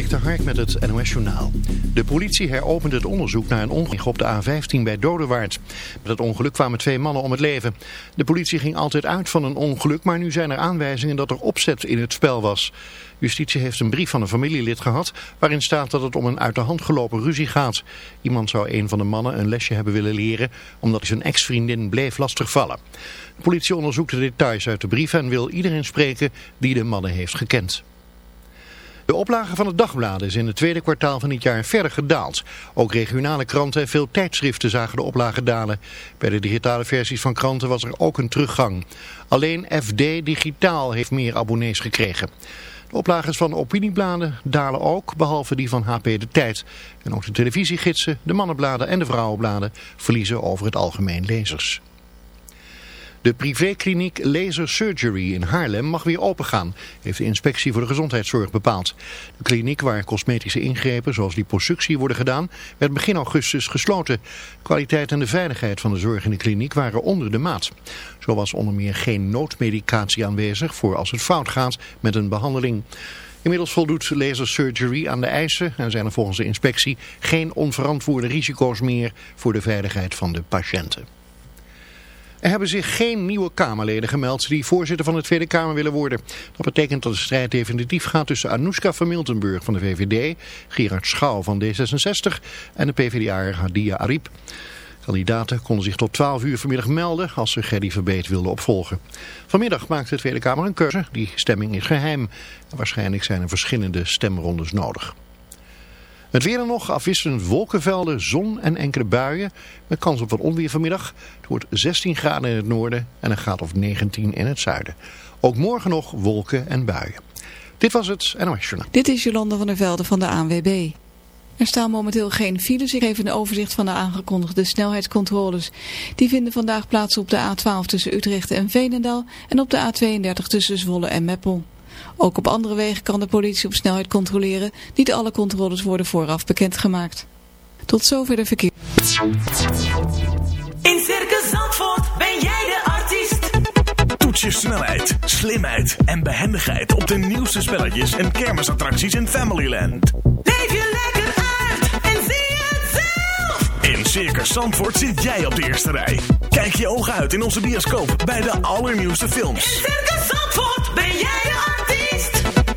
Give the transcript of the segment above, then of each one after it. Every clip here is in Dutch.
Dik Hark met het NOS Journaal. De politie heropent het onderzoek naar een ongeluk op de A15 bij Dodewaard. Met het ongeluk kwamen twee mannen om het leven. De politie ging altijd uit van een ongeluk, maar nu zijn er aanwijzingen dat er opzet in het spel was. Justitie heeft een brief van een familielid gehad waarin staat dat het om een uit de hand gelopen ruzie gaat. Iemand zou een van de mannen een lesje hebben willen leren omdat hij zijn ex-vriendin bleef lastigvallen. De politie onderzoekt de details uit de brief en wil iedereen spreken die de mannen heeft gekend. De oplage van het dagblad is in het tweede kwartaal van dit jaar verder gedaald. Ook regionale kranten en veel tijdschriften zagen de oplage dalen. Bij de digitale versies van kranten was er ook een teruggang. Alleen FD Digitaal heeft meer abonnees gekregen. De oplages van opiniebladen dalen ook, behalve die van HP De Tijd. En ook de televisiegidsen, de mannenbladen en de vrouwenbladen verliezen over het algemeen lezers. De privékliniek Laser Surgery in Haarlem mag weer opengaan, heeft de inspectie voor de gezondheidszorg bepaald. De kliniek waar cosmetische ingrepen zoals liposuctie worden gedaan, werd begin augustus gesloten. Kwaliteit en de veiligheid van de zorg in de kliniek waren onder de maat. Zo was onder meer geen noodmedicatie aanwezig voor als het fout gaat met een behandeling. Inmiddels voldoet laser surgery aan de eisen en zijn er volgens de inspectie geen onverantwoorde risico's meer voor de veiligheid van de patiënten. Er hebben zich geen nieuwe Kamerleden gemeld die voorzitter van de Tweede Kamer willen worden. Dat betekent dat de strijd definitief gaat tussen Anoushka van Miltenburg van de VVD, Gerard Schouw van D66 en de PvdA Hadia Ariep. Kandidaten konden zich tot 12 uur vanmiddag melden als ze Gerdy Verbeet wilden opvolgen. Vanmiddag maakt de Tweede Kamer een keuze. Die stemming is geheim. Waarschijnlijk zijn er verschillende stemrondes nodig. Het weer dan nog, afwisselend wolkenvelden, zon en enkele buien. Met kans op wat onweer vanmiddag. Het wordt 16 graden in het noorden en een graad of 19 in het zuiden. Ook morgen nog wolken en buien. Dit was het NOS Journaal. Dit is Jolanda van der Velde van de ANWB. Er staan momenteel geen files. Ik geef een overzicht van de aangekondigde snelheidscontroles. Die vinden vandaag plaats op de A12 tussen Utrecht en Veenendaal en op de A32 tussen Zwolle en Meppel. Ook op andere wegen kan de politie op snelheid controleren. Niet alle controles worden vooraf bekendgemaakt. Tot zover de verkeer. In Circus Zandvoort ben jij de artiest. Toets je snelheid, slimheid en behendigheid op de nieuwste spelletjes en kermisattracties in Familyland. Leef je lekker uit en zie het zelf. In Circus Zandvoort zit jij op de eerste rij. Kijk je ogen uit in onze bioscoop bij de allernieuwste films. In Circus Zandvoort ben jij de artiest.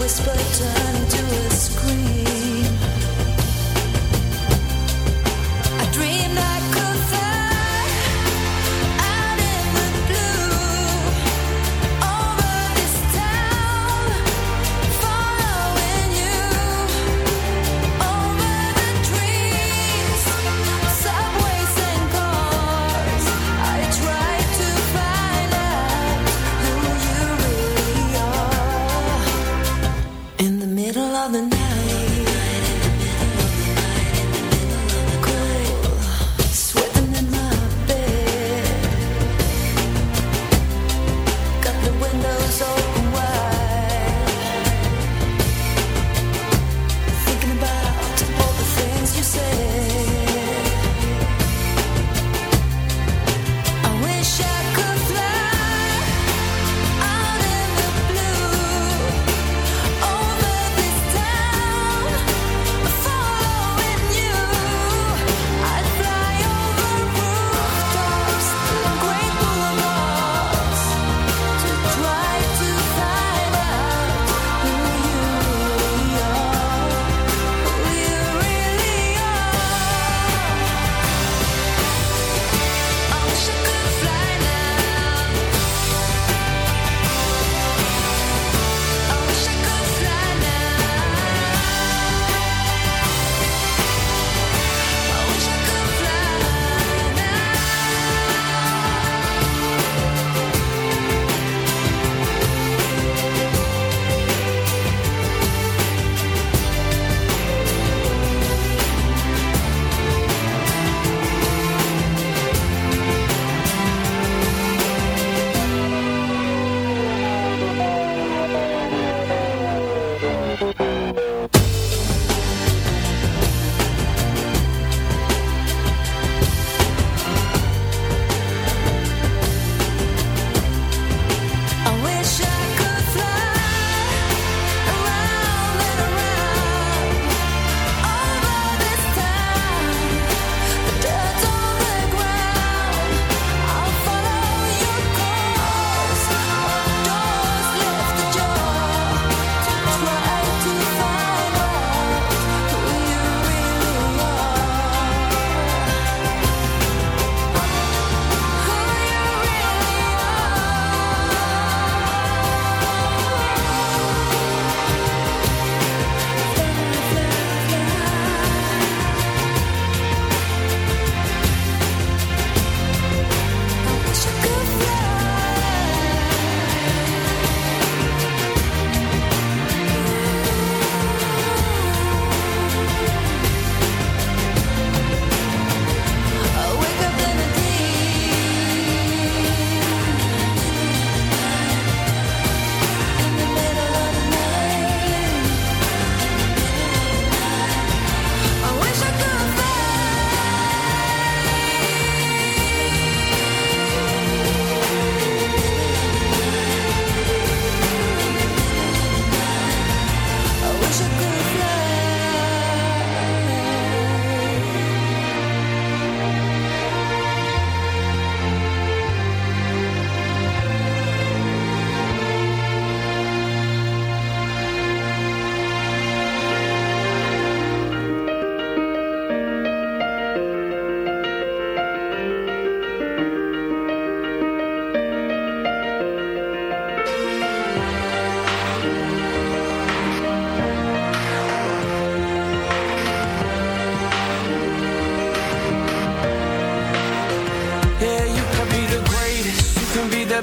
whisper turn into a scream.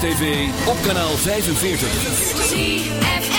TV, op kanaal 45.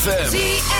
ZFM.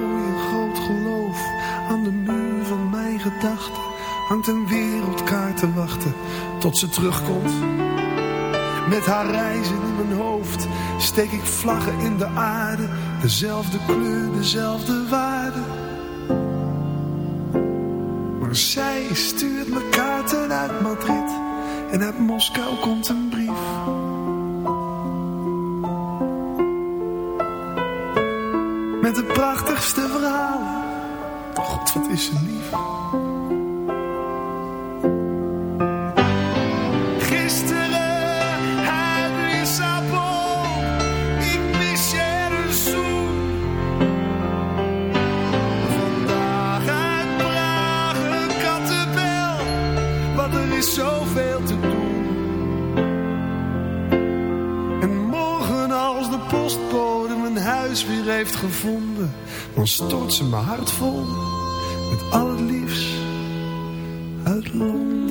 Hangt een wereldkaart te wachten tot ze terugkomt. Met haar reizen in mijn hoofd steek ik vlaggen in de aarde, dezelfde kleur, dezelfde waarde. Maar zij stuurt me kaarten uit Madrid en uit Moskou komt een brief. Met de prachtigste verhalen. God, wat is ze lief. Mijn huis weer heeft gevonden, dan stort ze mijn hart vol met al het liefst uit Londen.